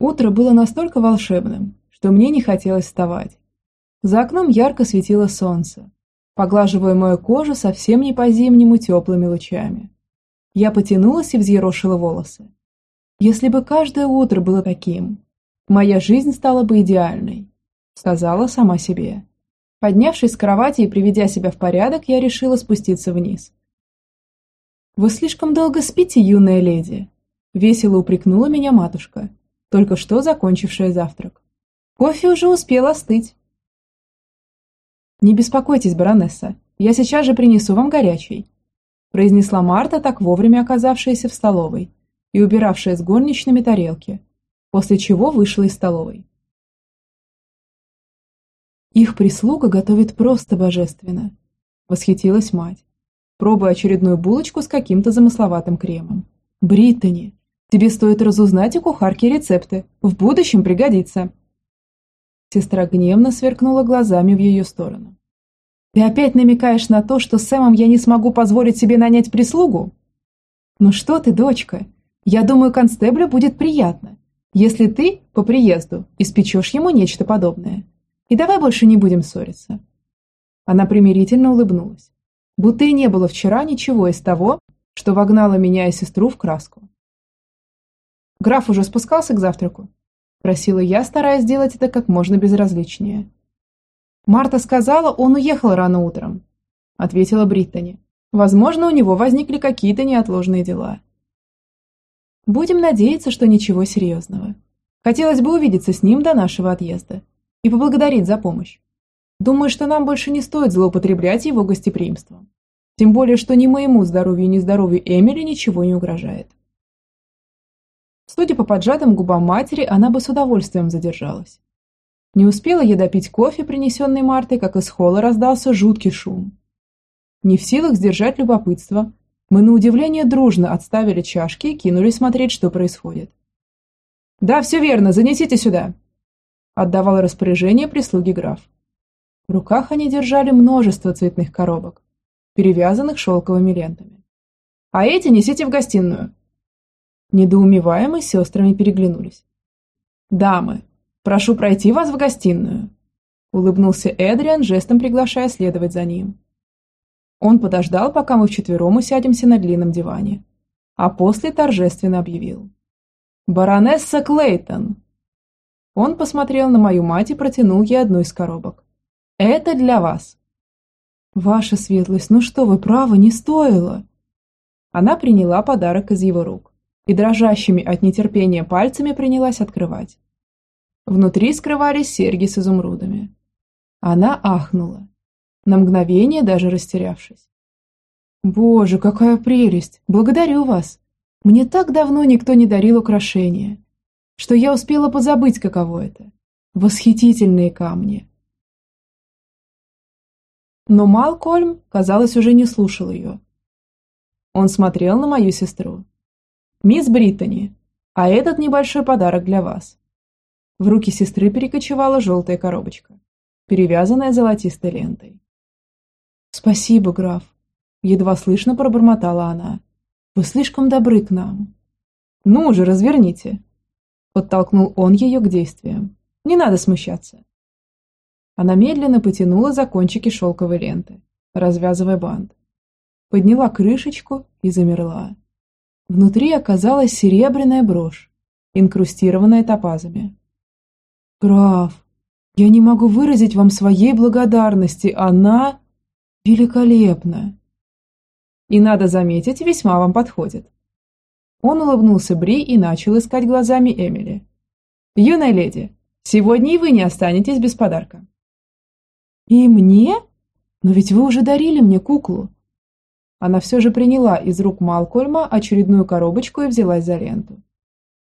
Утро было настолько волшебным, что мне не хотелось вставать. За окном ярко светило солнце, поглаживая мою кожу совсем не по-зимнему теплыми лучами. Я потянулась и взъерошила волосы. Если бы каждое утро было таким, моя жизнь стала бы идеальной, сказала сама себе. Поднявшись с кровати и приведя себя в порядок, я решила спуститься вниз. «Вы слишком долго спите, юная леди», – весело упрекнула меня матушка, только что закончившая завтрак. «Кофе уже успел остыть». «Не беспокойтесь, баронесса, я сейчас же принесу вам горячий», – произнесла Марта, так вовремя оказавшаяся в столовой и убиравшая с горничными тарелки, после чего вышла из столовой. Их прислуга готовит просто божественно, восхитилась мать, пробуя очередную булочку с каким-то замысловатым кремом. Бриттани, тебе стоит разузнать у кухарки рецепты, в будущем пригодится. Сестра гневно сверкнула глазами в ее сторону. «Ты опять намекаешь на то, что с Сэмом я не смогу позволить себе нанять прислугу?» «Ну что ты, дочка, я думаю, констеблю будет приятно, если ты по приезду испечешь ему нечто подобное. И давай больше не будем ссориться». Она примирительно улыбнулась, будто и не было вчера ничего из того, что вогнало меня и сестру в краску. «Граф уже спускался к завтраку?» – просила я, стараясь сделать это как можно безразличнее. «Марта сказала, он уехал рано утром», – ответила Бриттани. «Возможно, у него возникли какие-то неотложные дела». Будем надеяться, что ничего серьезного. Хотелось бы увидеться с ним до нашего отъезда и поблагодарить за помощь. Думаю, что нам больше не стоит злоупотреблять его гостеприимством. Тем более, что ни моему здоровью, ни здоровью Эмили ничего не угрожает. Судя по поджатым губам матери, она бы с удовольствием задержалась. Не успела я допить кофе, принесенный Мартой, как из холла раздался жуткий шум. Не в силах сдержать любопытство, мы на удивление дружно отставили чашки и кинулись смотреть, что происходит. «Да, все верно, занесите сюда!» Отдавал распоряжение прислуги граф. В руках они держали множество цветных коробок, перевязанных шелковыми лентами. «А эти несите в гостиную!» Недоумевая мы с сестрами переглянулись. «Дамы, прошу пройти вас в гостиную!» Улыбнулся Эдриан, жестом приглашая следовать за ним. Он подождал, пока мы вчетвером усядемся на длинном диване, а после торжественно объявил. «Баронесса Клейтон!» Он посмотрел на мою мать и протянул ей одну из коробок. «Это для вас!» «Ваша светлость, ну что вы, право, не стоило!» Она приняла подарок из его рук и дрожащими от нетерпения пальцами принялась открывать. Внутри скрывались серьги с изумрудами. Она ахнула на мгновение даже растерявшись. «Боже, какая прелесть! Благодарю вас! Мне так давно никто не дарил украшения, что я успела позабыть, каково это. Восхитительные камни!» Но Малкольм, казалось, уже не слушал ее. Он смотрел на мою сестру. «Мисс Бриттани, а этот небольшой подарок для вас». В руки сестры перекочевала желтая коробочка, перевязанная золотистой лентой. «Спасибо, граф», — едва слышно пробормотала она. «Вы слишком добры к нам». «Ну уже, разверните», — подтолкнул он ее к действиям. «Не надо смущаться». Она медленно потянула за кончики шелковой ленты, развязывая бант. Подняла крышечку и замерла. Внутри оказалась серебряная брошь, инкрустированная топазами. «Граф, я не могу выразить вам своей благодарности, она...» Великолепно! И, надо заметить, весьма вам подходит. Он улыбнулся Бри и начал искать глазами Эмили. «Юная леди, сегодня и вы не останетесь без подарка». «И мне? Но ведь вы уже дарили мне куклу». Она все же приняла из рук Малкольма очередную коробочку и взялась за ленту.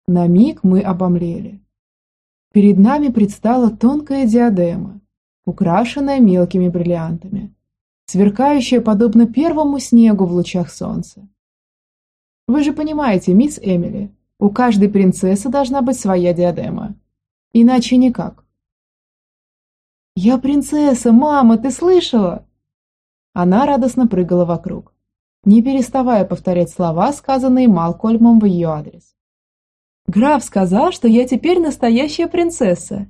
На миг мы обомлели. Перед нами предстала тонкая диадема, украшенная мелкими бриллиантами сверкающая подобно первому снегу в лучах солнца. Вы же понимаете, мисс Эмили, у каждой принцессы должна быть своя диадема. Иначе никак. «Я принцесса, мама, ты слышала?» Она радостно прыгала вокруг, не переставая повторять слова, сказанные Малкольмом в ее адрес. Граф сказал, что я теперь настоящая принцесса.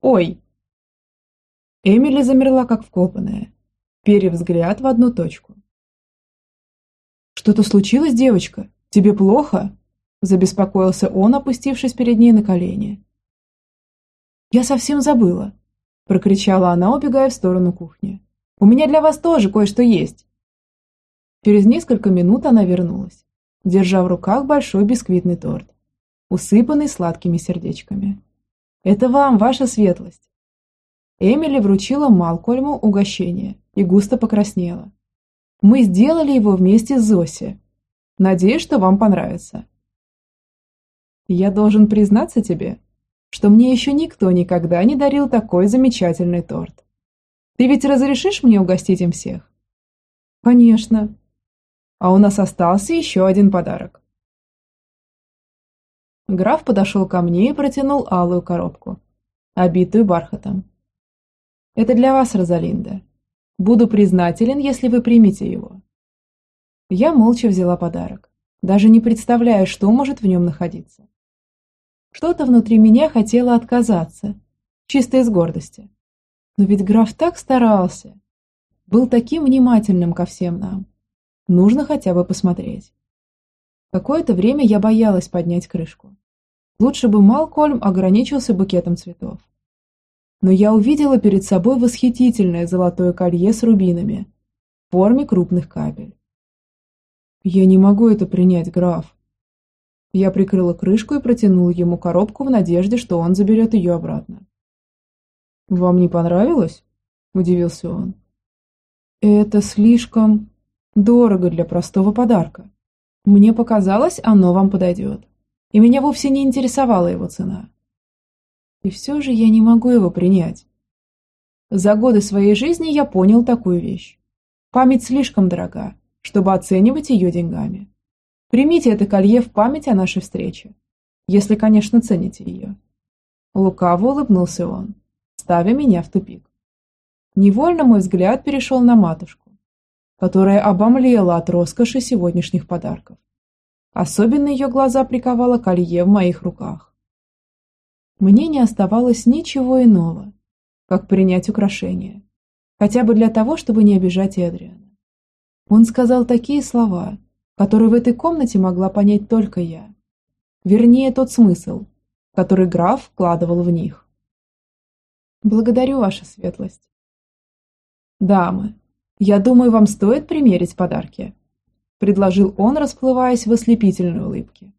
Ой!» Эмили замерла, как вкопанная, перев взгляд в одну точку. «Что-то случилось, девочка? Тебе плохо?» Забеспокоился он, опустившись перед ней на колени. «Я совсем забыла», – прокричала она, убегая в сторону кухни. «У меня для вас тоже кое-что есть». Через несколько минут она вернулась, держа в руках большой бисквитный торт, усыпанный сладкими сердечками. «Это вам, ваша светлость!» Эмили вручила Малкольму угощение и густо покраснела. «Мы сделали его вместе с Зоси. Надеюсь, что вам понравится». «Я должен признаться тебе, что мне еще никто никогда не дарил такой замечательный торт. Ты ведь разрешишь мне угостить им всех?» «Конечно», а у нас остался еще один подарок. Граф подошел ко мне и протянул алую коробку, обитую бархатом. «Это для вас, Розалинда. Буду признателен, если вы примете его». Я молча взяла подарок, даже не представляя, что может в нем находиться. Что-то внутри меня хотело отказаться, чисто из гордости. Но ведь граф так старался, был таким внимательным ко всем нам. Нужно хотя бы посмотреть. Какое-то время я боялась поднять крышку. Лучше бы Малкольм ограничился букетом цветов. Но я увидела перед собой восхитительное золотое колье с рубинами в форме крупных капель. «Я не могу это принять, граф». Я прикрыла крышку и протянула ему коробку в надежде, что он заберет ее обратно. «Вам не понравилось?» – удивился он. «Это слишком...» Дорого для простого подарка. Мне показалось, оно вам подойдет. И меня вовсе не интересовала его цена. И все же я не могу его принять. За годы своей жизни я понял такую вещь. Память слишком дорога, чтобы оценивать ее деньгами. Примите это колье в память о нашей встрече, если, конечно, цените ее. Лукаво улыбнулся он, ставя меня в тупик. Невольно мой взгляд перешел на матушку которая обомлела от роскоши сегодняшних подарков. Особенно ее глаза приковало колье в моих руках. Мне не оставалось ничего иного, как принять украшение, хотя бы для того, чтобы не обижать Эдриана. Он сказал такие слова, которые в этой комнате могла понять только я. Вернее, тот смысл, который граф вкладывал в них. «Благодарю, ваша светлость». «Дамы, «Я думаю, вам стоит примерить подарки», – предложил он, расплываясь в ослепительной улыбке.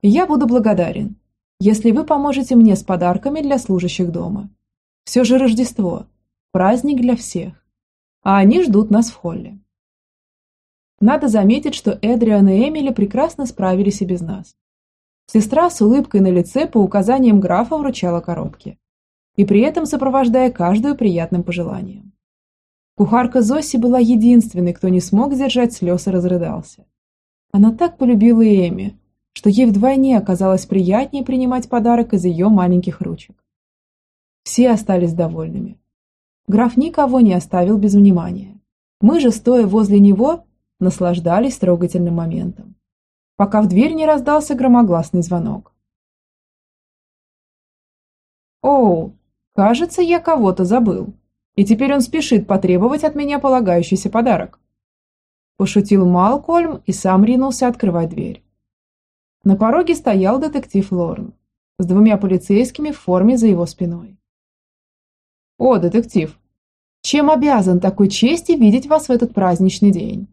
«Я буду благодарен, если вы поможете мне с подарками для служащих дома. Все же Рождество – праздник для всех, а они ждут нас в холле». Надо заметить, что Эдриан и Эмили прекрасно справились и без нас. Сестра с улыбкой на лице по указаниям графа вручала коробки, и при этом сопровождая каждую приятным пожеланием. Кухарка Зоси была единственной, кто не смог сдержать слез и разрыдался. Она так полюбила Эми, что ей вдвойне оказалось приятнее принимать подарок из ее маленьких ручек. Все остались довольными. Граф никого не оставил без внимания. Мы же, стоя возле него, наслаждались трогательным моментом, пока в дверь не раздался громогласный звонок. «Оу, кажется, я кого-то забыл», и теперь он спешит потребовать от меня полагающийся подарок. Пошутил Малкольм и сам ринулся открывать дверь. На пороге стоял детектив Лорн с двумя полицейскими в форме за его спиной. «О, детектив, чем обязан такой чести видеть вас в этот праздничный день?»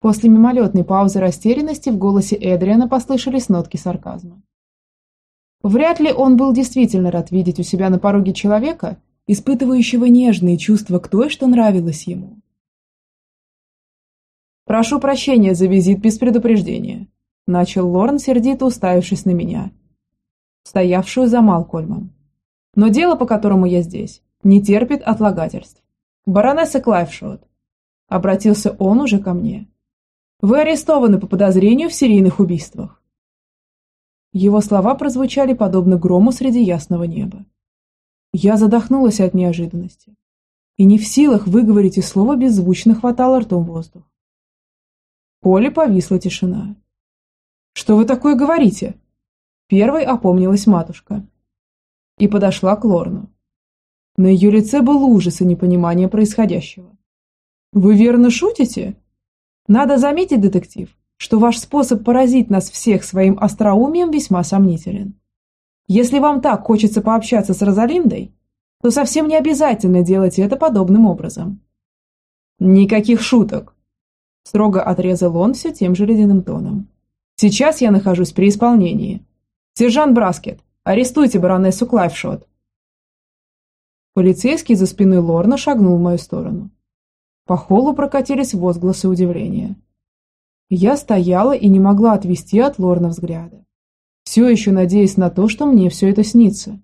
После мимолетной паузы растерянности в голосе Эдриана послышались нотки сарказма. Вряд ли он был действительно рад видеть у себя на пороге человека, испытывающего нежные чувства к той, что нравилось ему. «Прошу прощения за визит без предупреждения», – начал Лорн, сердито уставившись на меня, стоявшую за Малкольмом. «Но дело, по которому я здесь, не терпит отлагательств. Баронесса Клайфшот», – обратился он уже ко мне. «Вы арестованы по подозрению в серийных убийствах». Его слова прозвучали подобно грому среди ясного неба. Я задохнулась от неожиданности. И не в силах выговорить и слова беззвучно хватало ртом воздух. В поле повисла тишина. «Что вы такое говорите?» Первой опомнилась матушка и подошла к Лорну. На ее лице был ужас и непонимание происходящего. «Вы верно шутите?» «Надо заметить, детектив, что ваш способ поразить нас всех своим остроумием весьма сомнителен. Если вам так хочется пообщаться с Розалиндой, то совсем не обязательно делать это подобным образом». «Никаких шуток!» Строго отрезал он все тем же ледяным тоном. «Сейчас я нахожусь при исполнении. Сержант Браскет, арестуйте баронессу Клайфшот!» Полицейский за спиной Лорна шагнул в мою сторону. По холлу прокатились возгласы удивления. Я стояла и не могла отвести от Лорна взгляда, все еще надеясь на то, что мне все это снится.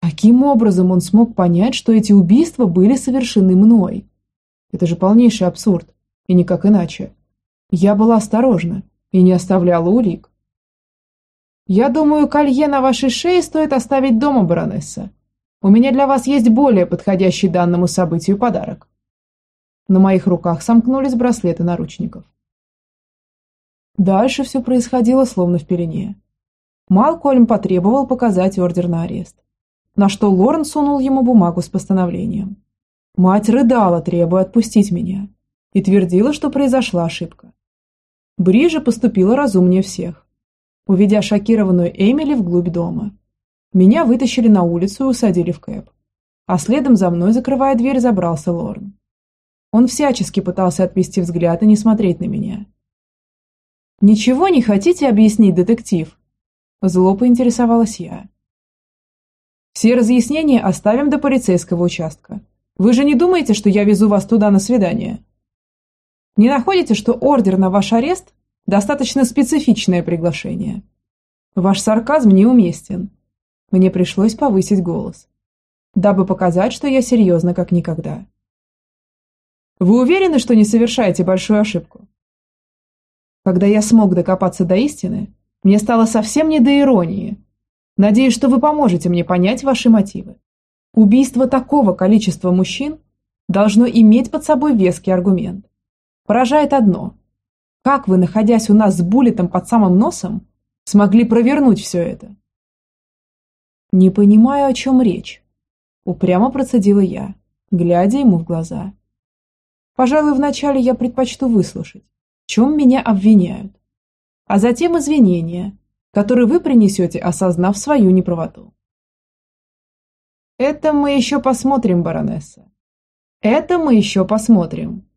Каким образом он смог понять, что эти убийства были совершены мной? Это же полнейший абсурд, и никак иначе. Я была осторожна и не оставляла улик. «Я думаю, колье на вашей шее стоит оставить дома, баронесса», у меня для вас есть более подходящий данному событию подарок. На моих руках сомкнулись браслеты наручников. Дальше все происходило словно в пелене. Малкольм потребовал показать ордер на арест, на что Лорен сунул ему бумагу с постановлением. Мать рыдала, требуя отпустить меня, и твердила, что произошла ошибка. Бри же поступила разумнее всех, уведя шокированную Эмили вглубь дома меня вытащили на улицу и усадили в кэп. А следом за мной, закрывая дверь, забрался Лорн. Он всячески пытался отвести взгляд и не смотреть на меня. «Ничего не хотите объяснить, детектив?» Зло поинтересовалась я. «Все разъяснения оставим до полицейского участка. Вы же не думаете, что я везу вас туда на свидание?» «Не находите, что ордер на ваш арест – достаточно специфичное приглашение? Ваш сарказм неуместен, мне пришлось повысить голос, дабы показать, что я серьезно как никогда. Вы уверены, что не совершаете большую ошибку? Когда я смог докопаться до истины, мне стало совсем не до иронии. Надеюсь, что вы поможете мне понять ваши мотивы. Убийство такого количества мужчин должно иметь под собой веский аргумент. Поражает одно. Как вы, находясь у нас с буллетом под самым носом, смогли провернуть все это? «Не понимаю, о чем речь», – упрямо процедила я, глядя ему в глаза. «Пожалуй, вначале я предпочту выслушать, в чем меня обвиняют, а затем извинения, которые вы принесете, осознав свою неправоту». «Это мы еще посмотрим, баронесса. Это мы еще посмотрим»,